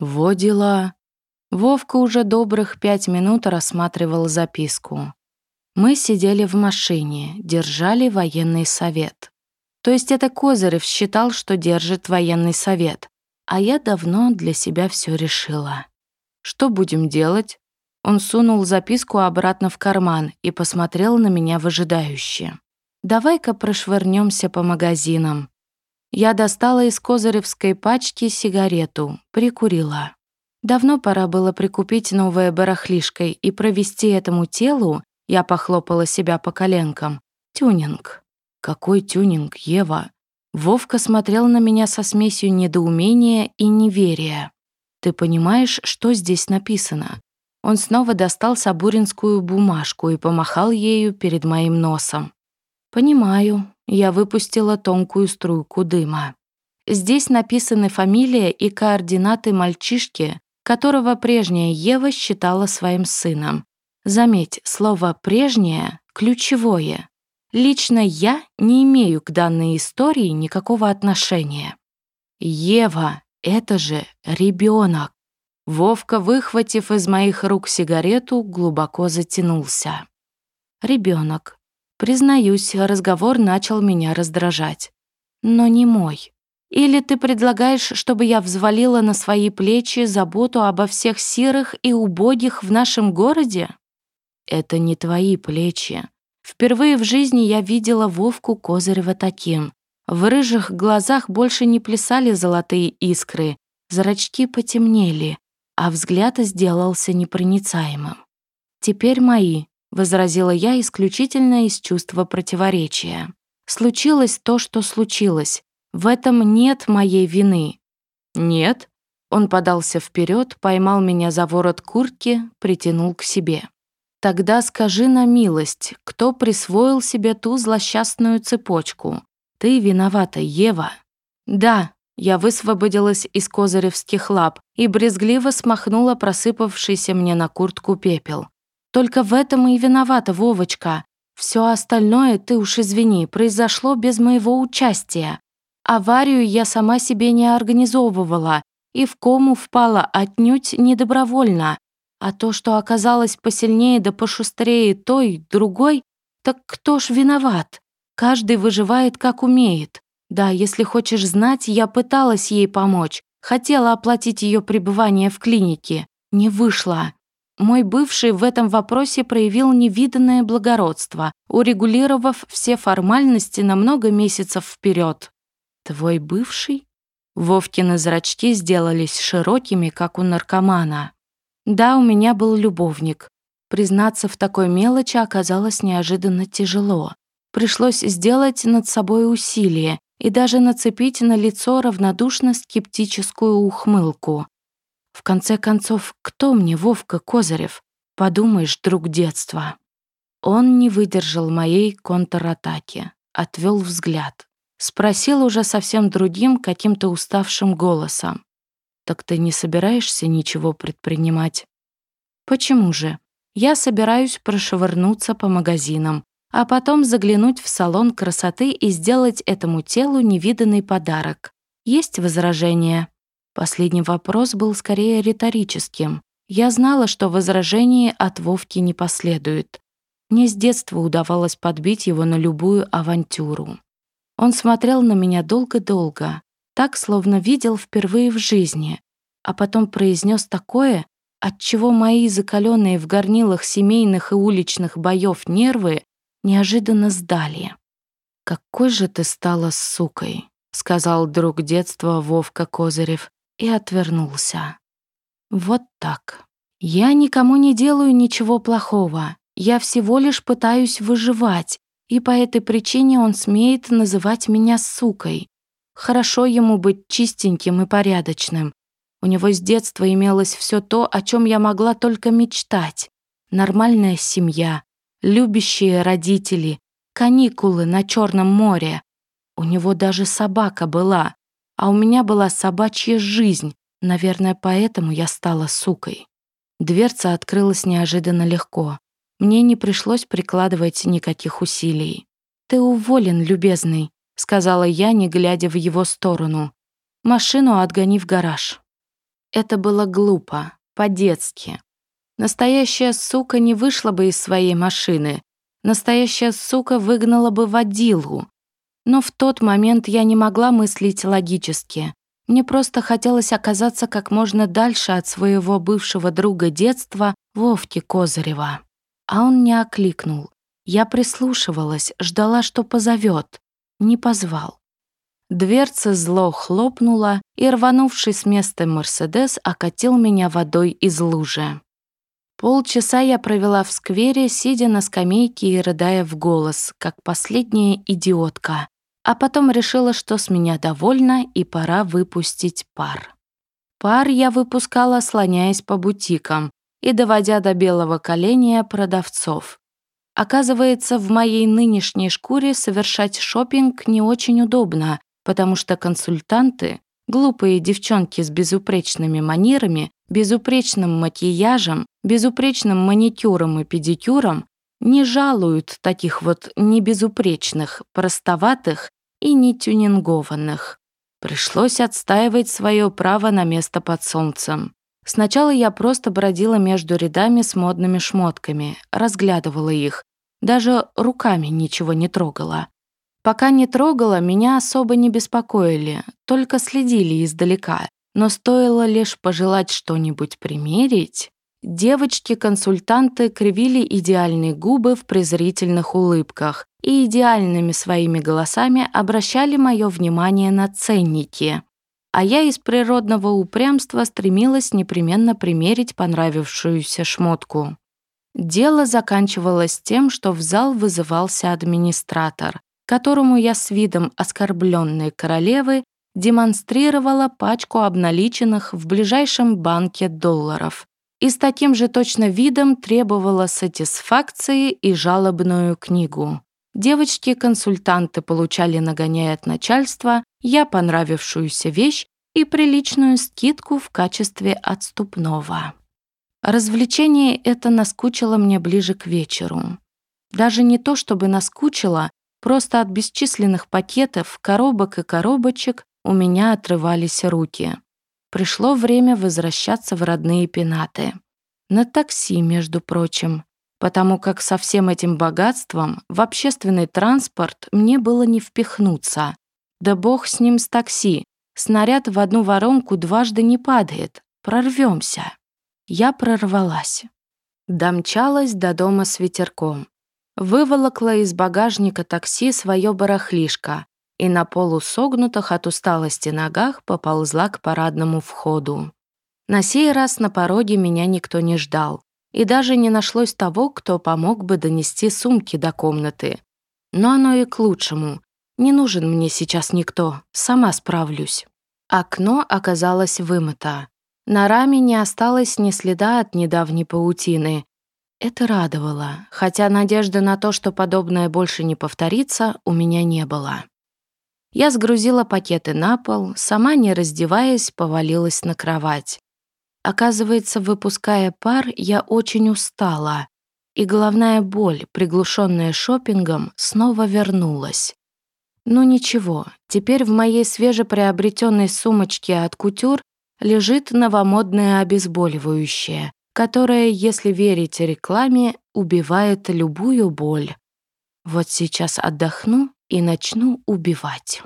Во дела. Вовка уже добрых пять минут рассматривал записку. Мы сидели в машине, держали военный совет. То есть это Козырев считал, что держит военный совет, а я давно для себя все решила. Что будем делать? Он сунул записку обратно в карман и посмотрел на меня выжидающе. «Давай-ка прошвырнемся по магазинам». Я достала из козыревской пачки сигарету, прикурила. Давно пора было прикупить новое барахлишко и провести этому телу, я похлопала себя по коленкам, тюнинг. Какой тюнинг, Ева? Вовка смотрел на меня со смесью недоумения и неверия. Ты понимаешь, что здесь написано? Он снова достал сабуринскую бумажку и помахал ею перед моим носом. «Понимаю». Я выпустила тонкую струйку дыма. Здесь написаны фамилия и координаты мальчишки, которого прежняя Ева считала своим сыном. Заметь, слово «прежнее» ключевое. Лично я не имею к данной истории никакого отношения. Ева — это же ребенок. Вовка, выхватив из моих рук сигарету, глубоко затянулся. Ребенок. Признаюсь, разговор начал меня раздражать. Но не мой. Или ты предлагаешь, чтобы я взвалила на свои плечи заботу обо всех сирых и убогих в нашем городе? Это не твои плечи. Впервые в жизни я видела Вовку Козырева таким. В рыжих глазах больше не плясали золотые искры, зрачки потемнели, а взгляд сделался непроницаемым. «Теперь мои», — возразила я исключительно из чувства противоречия. «Случилось то, что случилось. В этом нет моей вины». «Нет?» Он подался вперед, поймал меня за ворот куртки, притянул к себе. «Тогда скажи на милость, кто присвоил себе ту злосчастную цепочку? Ты виновата, Ева». «Да», я высвободилась из козыревских лап и брезгливо смахнула просыпавшийся мне на куртку пепел. «Только в этом и виновата, Вовочка. Все остальное, ты уж извини, произошло без моего участия. Аварию я сама себе не организовывала и в кому впала отнюдь недобровольно. А то, что оказалось посильнее да пошустрее той, другой, так кто ж виноват? Каждый выживает как умеет. Да, если хочешь знать, я пыталась ей помочь, хотела оплатить ее пребывание в клинике. Не вышло. Мой бывший в этом вопросе проявил невиданное благородство, урегулировав все формальности на много месяцев вперед. «Твой бывший?» Вовкины зрачки сделались широкими, как у наркомана. «Да, у меня был любовник. Признаться в такой мелочи оказалось неожиданно тяжело. Пришлось сделать над собой усилие и даже нацепить на лицо равнодушно-скептическую ухмылку. В конце концов, кто мне Вовка Козырев? Подумаешь, друг детства. Он не выдержал моей контратаки, отвел взгляд. Спросил уже совсем другим, каким-то уставшим голосом. «Так ты не собираешься ничего предпринимать?» «Почему же? Я собираюсь прошвырнуться по магазинам, а потом заглянуть в салон красоты и сделать этому телу невиданный подарок. Есть возражения?» Последний вопрос был скорее риторическим. Я знала, что возражение от Вовки не последует. Мне с детства удавалось подбить его на любую авантюру. Он смотрел на меня долго-долго, так, словно видел впервые в жизни, а потом произнес такое, от чего мои закаленные в горнилах семейных и уличных боев нервы неожиданно сдали. «Какой же ты стала сукой», — сказал друг детства Вовка Козырев и отвернулся. «Вот так. Я никому не делаю ничего плохого. Я всего лишь пытаюсь выживать, и по этой причине он смеет называть меня сукой. Хорошо ему быть чистеньким и порядочным. У него с детства имелось все то, о чем я могла только мечтать. Нормальная семья, любящие родители, каникулы на Черном море. У него даже собака была, а у меня была собачья жизнь. Наверное, поэтому я стала сукой. Дверца открылась неожиданно легко. Мне не пришлось прикладывать никаких усилий. «Ты уволен, любезный», — сказала я, не глядя в его сторону. «Машину отгони в гараж». Это было глупо, по-детски. Настоящая сука не вышла бы из своей машины. Настоящая сука выгнала бы водилу. Но в тот момент я не могла мыслить логически. Мне просто хотелось оказаться как можно дальше от своего бывшего друга детства Вовки Козырева. А он не окликнул. Я прислушивалась, ждала, что позовет. Не позвал. Дверца зло хлопнула, и, рванувший с места Мерседес, окатил меня водой из лужи. Полчаса я провела в сквере, сидя на скамейке и рыдая в голос, как последняя идиотка, а потом решила, что с меня довольна и пора выпустить пар. Пар я выпускала, слоняясь по бутикам и доводя до белого коленя продавцов. Оказывается, в моей нынешней шкуре совершать шопинг не очень удобно, потому что консультанты Глупые девчонки с безупречными манерами, безупречным макияжем, безупречным маникюром и педикюром не жалуют таких вот небезупречных, простоватых и нетюнингованных. Пришлось отстаивать свое право на место под солнцем. Сначала я просто бродила между рядами с модными шмотками, разглядывала их, даже руками ничего не трогала. Пока не трогала, меня особо не беспокоили, только следили издалека. Но стоило лишь пожелать что-нибудь примерить, девочки-консультанты кривили идеальные губы в презрительных улыбках и идеальными своими голосами обращали мое внимание на ценники. А я из природного упрямства стремилась непременно примерить понравившуюся шмотку. Дело заканчивалось тем, что в зал вызывался администратор, которому я с видом оскорбленной королевы демонстрировала пачку обналиченных в ближайшем банке долларов и с таким же точно видом требовала сатисфакции и жалобную книгу. Девочки-консультанты получали нагоняя от начальства, я понравившуюся вещь и приличную скидку в качестве отступного. Развлечение это наскучило мне ближе к вечеру. Даже не то, чтобы наскучило, Просто от бесчисленных пакетов, коробок и коробочек у меня отрывались руки. Пришло время возвращаться в родные пенаты. На такси, между прочим, потому как со всем этим богатством в общественный транспорт мне было не впихнуться. Да бог с ним с такси. Снаряд в одну воронку дважды не падает. Прорвемся. Я прорвалась. Домчалась до дома с ветерком выволокла из багажника такси свое барахлишко и на полусогнутых от усталости ногах поползла к парадному входу. На сей раз на пороге меня никто не ждал, и даже не нашлось того, кто помог бы донести сумки до комнаты. Но оно и к лучшему. Не нужен мне сейчас никто, сама справлюсь. Окно оказалось вымыто. На раме не осталось ни следа от недавней паутины, это радовало, хотя надежды на то, что подобное больше не повторится, у меня не было. Я сгрузила пакеты на пол, сама не раздеваясь, повалилась на кровать. Оказывается, выпуская пар, я очень устала, и головная боль, приглушенная шопингом, снова вернулась. Ну ничего, теперь в моей свежеприобретенной сумочке от кутюр лежит новомодное обезболивающее, которая, если верить рекламе, убивает любую боль. Вот сейчас отдохну и начну убивать.